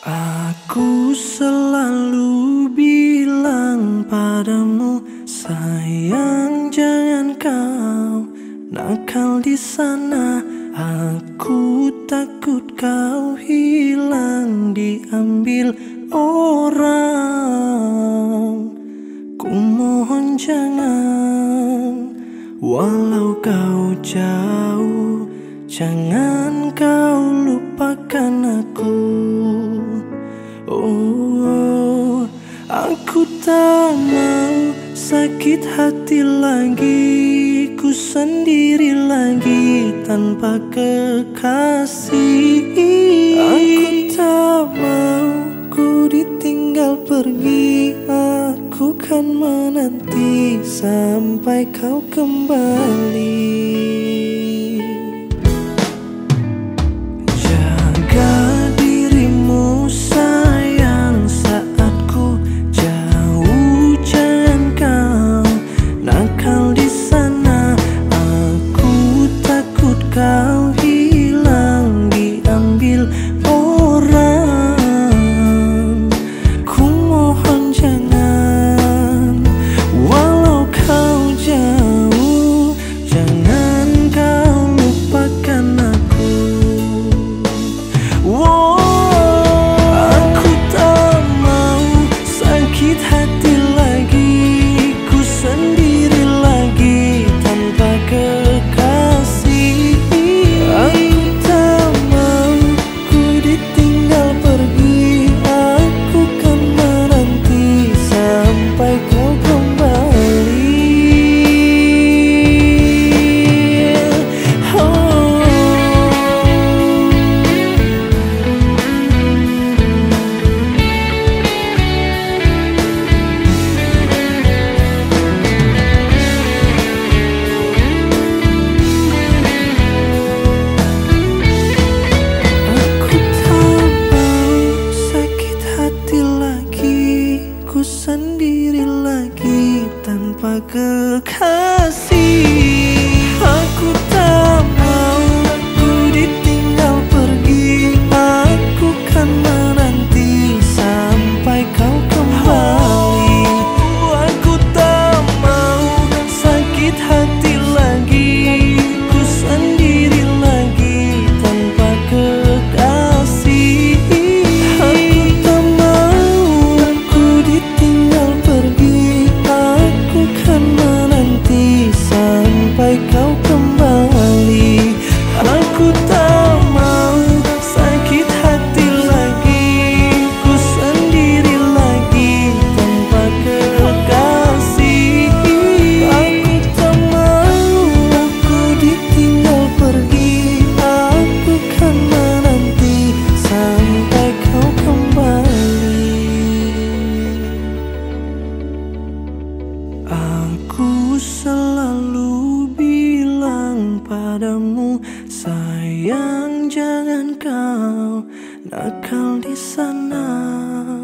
Aku selalu bilang padamu Sayang jangan kau nakal di sana. Aku takut kau hilang diambil orang. Ku mohon jangan Walau kau jauh Jangan kau lupakan aku tak mau sakit hati lagi Ku sendiri lagi tanpa kekasih. Aku tak mau ku ditinggal pergi Aku kan menanti sampai kau kembali tanpa kekasih? Aku tak nakal di sana.